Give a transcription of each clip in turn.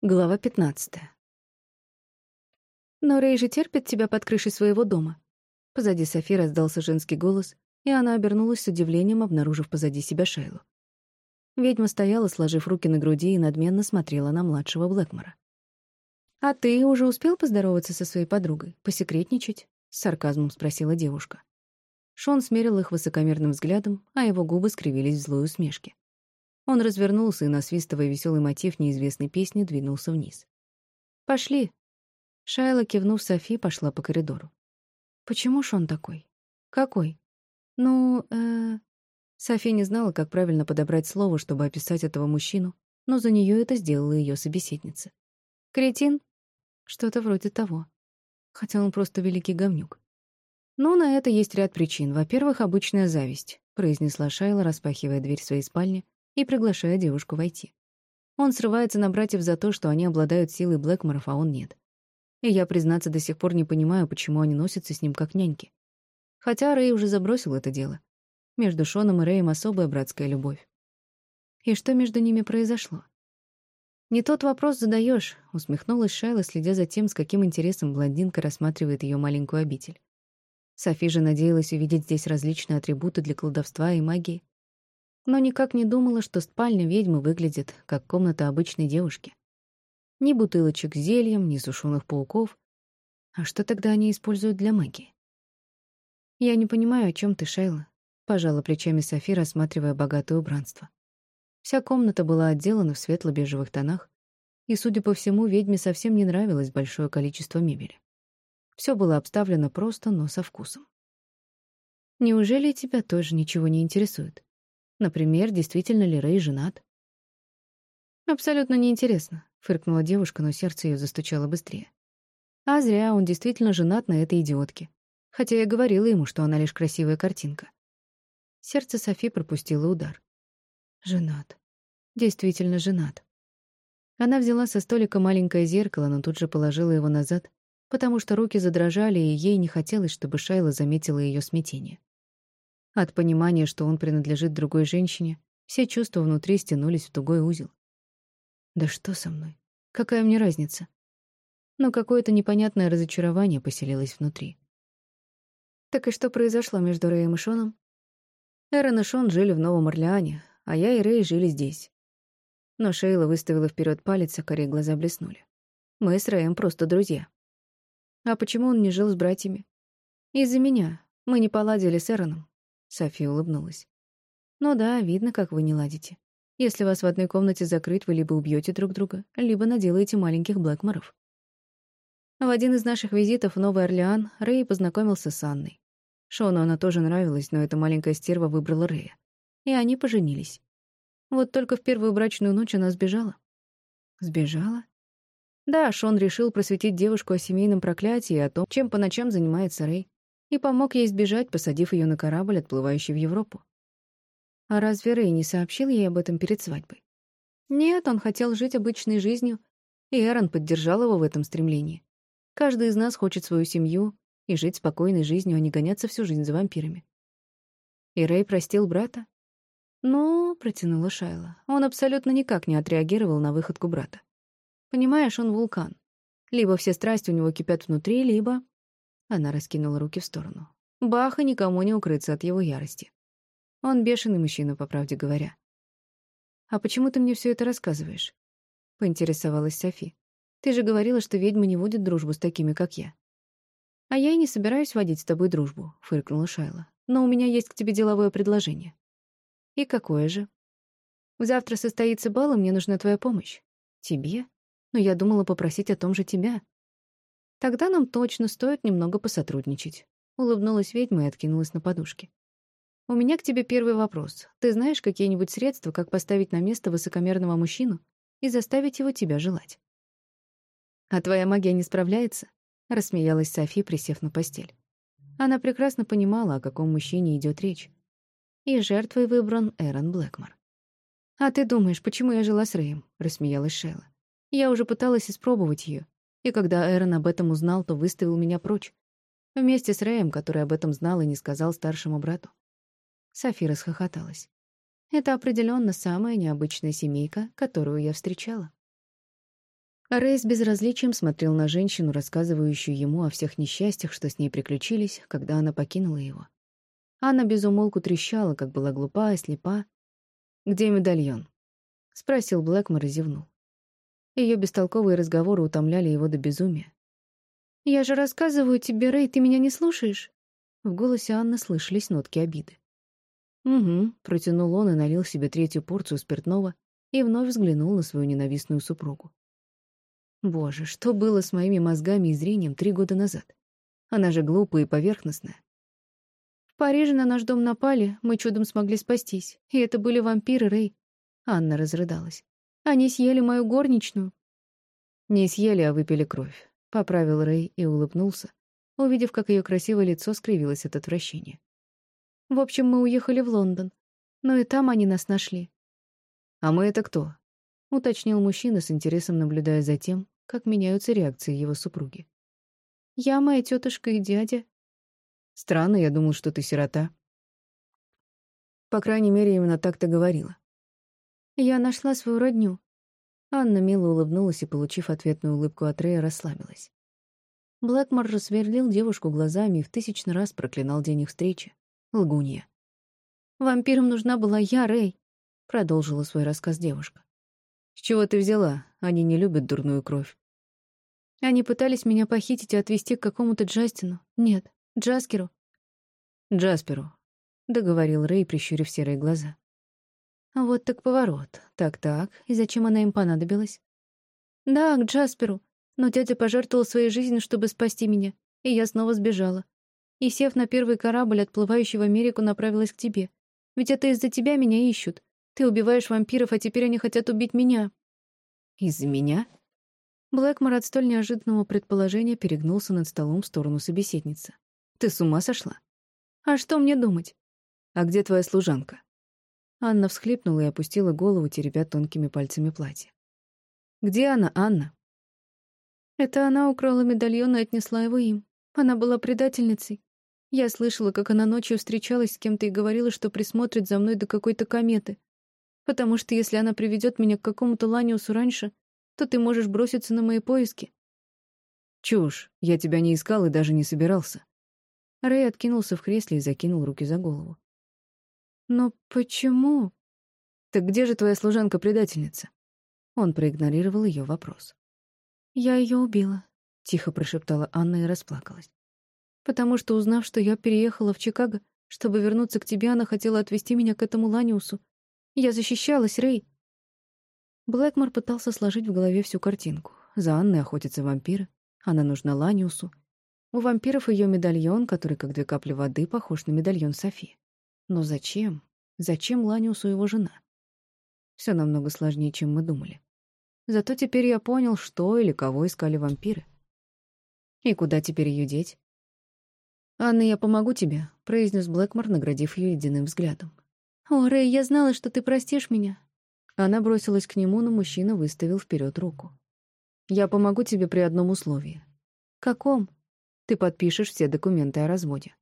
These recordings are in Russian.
Глава 15. «Но Рэй же терпит тебя под крышей своего дома». Позади Софи раздался женский голос, и она обернулась с удивлением, обнаружив позади себя Шейлу. Ведьма стояла, сложив руки на груди, и надменно смотрела на младшего Блэкмора. «А ты уже успел поздороваться со своей подругой? Посекретничать?» — с сарказмом спросила девушка. Шон смерил их высокомерным взглядом, а его губы скривились в злой усмешке. Он развернулся и, насвистывая веселый мотив неизвестной песни, двинулся вниз. «Пошли!» Шайла, кивнув Софи, пошла по коридору. «Почему ж он такой? Какой? Ну, э Софи не знала, как правильно подобрать слово, чтобы описать этого мужчину, но за нее это сделала ее собеседница. «Кретин?» Что-то вроде того. Хотя он просто великий говнюк. «Ну, на это есть ряд причин. Во-первых, обычная зависть», — произнесла Шайла, распахивая дверь своей спальни и приглашая девушку войти. Он срывается на братьев за то, что они обладают силой Блэкморов, а он нет. И я, признаться, до сих пор не понимаю, почему они носятся с ним как няньки. Хотя Рэй уже забросил это дело. Между Шоном и Рэем особая братская любовь. И что между ними произошло? «Не тот вопрос задаешь, усмехнулась Шайла, следя за тем, с каким интересом блондинка рассматривает ее маленькую обитель. Софи же надеялась увидеть здесь различные атрибуты для колдовства и магии, но никак не думала, что спальня ведьмы выглядит как комната обычной девушки. Ни бутылочек с зельем, ни сушеных пауков. А что тогда они используют для магии? «Я не понимаю, о чем ты, Шейла», — пожала плечами Софи, рассматривая богатое убранство. Вся комната была отделана в светло-бежевых тонах, и, судя по всему, ведьме совсем не нравилось большое количество мебели. Все было обставлено просто, но со вкусом. «Неужели тебя тоже ничего не интересует?» Например, действительно ли Рэй женат? «Абсолютно неинтересно», — фыркнула девушка, но сердце ее застучало быстрее. А зря он действительно женат на этой идиотке. Хотя я говорила ему, что она лишь красивая картинка. Сердце Софи пропустило удар. Женат. Действительно женат. Она взяла со столика маленькое зеркало, но тут же положила его назад, потому что руки задрожали, и ей не хотелось, чтобы Шайла заметила ее смятение. От понимания, что он принадлежит другой женщине, все чувства внутри стянулись в тугой узел. Да что со мной? Какая мне разница? Но какое-то непонятное разочарование поселилось внутри. Так и что произошло между Рэем и Шоном? Эрон и Шон жили в Новом Орлеане, а я и Рэй жили здесь. Но Шейла выставила вперед палец, а корей глаза блеснули. Мы с Рэем просто друзья. А почему он не жил с братьями? Из-за меня. Мы не поладили с Эроном. София улыбнулась. «Ну да, видно, как вы не ладите. Если вас в одной комнате закрыть, вы либо убьете друг друга, либо наделаете маленьких Блэкморов». В один из наших визитов в Новый Орлеан Рэй познакомился с Анной. Шону она тоже нравилась, но эта маленькая стерва выбрала Рэя. И они поженились. Вот только в первую брачную ночь она сбежала. Сбежала? Да, Шон решил просветить девушку о семейном проклятии и о том, чем по ночам занимается Рэй и помог ей сбежать, посадив ее на корабль, отплывающий в Европу. А разве Рэй не сообщил ей об этом перед свадьбой? Нет, он хотел жить обычной жизнью, и Эрон поддержал его в этом стремлении. Каждый из нас хочет свою семью и жить спокойной жизнью, а не гоняться всю жизнь за вампирами. И Рэй простил брата? «Ну», — протянула Шайла, — он абсолютно никак не отреагировал на выходку брата. Понимаешь, он вулкан. Либо все страсти у него кипят внутри, либо она раскинула руки в сторону. Баха никому не укрыться от его ярости. Он бешеный мужчина, по правде говоря. «А почему ты мне все это рассказываешь?» — поинтересовалась Софи. «Ты же говорила, что ведьмы не водят дружбу с такими, как я». «А я и не собираюсь водить с тобой дружбу», — фыркнула Шайла. «Но у меня есть к тебе деловое предложение». «И какое же?» «Завтра состоится бал, и мне нужна твоя помощь». «Тебе? Но я думала попросить о том же тебя. Тогда нам точно стоит немного посотрудничать. Улыбнулась ведьма и откинулась на подушке. У меня к тебе первый вопрос. Ты знаешь какие-нибудь средства, как поставить на место высокомерного мужчину и заставить его тебя желать? А твоя магия не справляется? Рассмеялась Софи, присев на постель. Она прекрасно понимала, о каком мужчине идет речь. И жертвой выбран Эрон Блэкмор. «А ты думаешь, почему я жила с Рэем?» — рассмеялась Шелла. «Я уже пыталась испробовать ее, и когда Эрон об этом узнал, то выставил меня прочь. Вместе с Рэем, который об этом знал и не сказал старшему брату. Софи расхохоталась. Это определенно самая необычная семейка, которую я встречала. Рэй с безразличием смотрел на женщину, рассказывающую ему о всех несчастьях, что с ней приключились, когда она покинула его. Анна безумолку трещала, как была глупа и слепа. «Где медальон?» — спросил Блэкмор и зевнул. Ее бестолковые разговоры утомляли его до безумия. «Я же рассказываю тебе, Рэй, ты меня не слушаешь?» В голосе Анны слышались нотки обиды. «Угу», — протянул он и налил себе третью порцию спиртного и вновь взглянул на свою ненавистную супругу. Боже, что было с моими мозгами и зрением три года назад? Она же глупая и поверхностная. В Париже на наш дом напали, мы чудом смогли спастись. И это были вампиры, Рэй. Анна разрыдалась. Они съели мою горничную. Не съели, а выпили кровь. Поправил Рэй и улыбнулся, увидев, как ее красивое лицо скривилось от отвращения. В общем, мы уехали в Лондон. Но и там они нас нашли. А мы это кто? — уточнил мужчина с интересом, наблюдая за тем, как меняются реакции его супруги. «Я, моя тетушка и дядя». «Странно, я думал, что ты сирота». По крайней мере, именно так ты говорила. «Я нашла свою родню». Анна мило улыбнулась и, получив ответную улыбку от Рэя, расслабилась. Блэкмор рассверлил девушку глазами и в тысячный раз проклинал день их встречи. Лгунья. «Вампирам нужна была я, Рэй», — продолжила свой рассказ девушка. «С чего ты взяла? Они не любят дурную кровь». Они пытались меня похитить и отвезти к какому-то Джастину. Нет, Джаскеру. «Джасперу», — договорил Рэй, прищурив серые глаза. «Вот так поворот. Так-так. И зачем она им понадобилась?» «Да, к Джасперу. Но дядя пожертвовал своей жизнью, чтобы спасти меня, и я снова сбежала. И, сев на первый корабль, отплывающий в Америку, направилась к тебе. Ведь это из-за тебя меня ищут. Ты убиваешь вампиров, а теперь они хотят убить меня». «Из-за меня?» Блэкмор от столь неожиданного предположения перегнулся над столом в сторону собеседницы. «Ты с ума сошла?» «А что мне думать?» «А где твоя служанка?» Анна всхлипнула и опустила голову, теребя тонкими пальцами платье. «Где она, Анна?» «Это она украла медальон и отнесла его им. Она была предательницей. Я слышала, как она ночью встречалась с кем-то и говорила, что присмотрит за мной до какой-то кометы потому что если она приведет меня к какому-то Ланиусу раньше, то ты можешь броситься на мои поиски». «Чушь. Я тебя не искал и даже не собирался». Рэй откинулся в кресле и закинул руки за голову. «Но почему?» «Так где же твоя служанка-предательница?» Он проигнорировал ее вопрос. «Я ее убила», — тихо прошептала Анна и расплакалась. «Потому что, узнав, что я переехала в Чикаго, чтобы вернуться к тебе, она хотела отвезти меня к этому Ланиусу, я защищалась, Рэй. Блэкмор пытался сложить в голове всю картинку. За Анной охотятся вампиры. Она нужна Ланиусу. У вампиров ее медальон, который, как две капли воды, похож на медальон Софи. Но зачем? Зачем Ланиусу его жена? Все намного сложнее, чем мы думали. Зато теперь я понял, что или кого искали вампиры. И куда теперь ее деть? «Анна, я помогу тебе», — произнес Блэкмор, наградив ее ледяным взглядом. «О, Рэй, я знала, что ты простишь меня». Она бросилась к нему, но мужчина выставил вперед руку. «Я помогу тебе при одном условии». «Каком?» «Ты подпишешь все документы о разводе».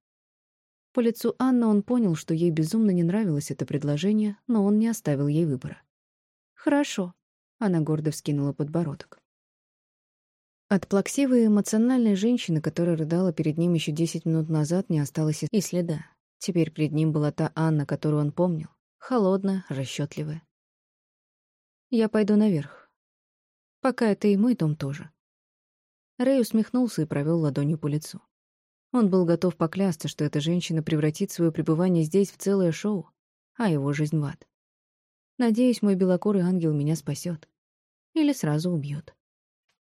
По лицу Анны он понял, что ей безумно не нравилось это предложение, но он не оставил ей выбора. «Хорошо», — она гордо вскинула подбородок. От плаксивой эмоциональной женщины, которая рыдала перед ним еще десять минут назад, не осталось и следа. Теперь перед ним была та Анна, которую он помнил. Холодная, расчетливая. «Я пойду наверх. Пока это и мой дом тоже». Рэй усмехнулся и провел ладонью по лицу. Он был готов поклясться, что эта женщина превратит свое пребывание здесь в целое шоу, а его жизнь в ад. Надеюсь, мой белокурый ангел меня спасет. Или сразу убьет.